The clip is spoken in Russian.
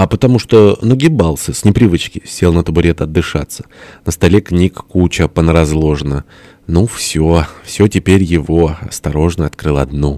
а потому что нагибался с непривычки, сел на табурет отдышаться. На столе книг куча понаразложена. Ну все, все теперь его. Осторожно открыл одну.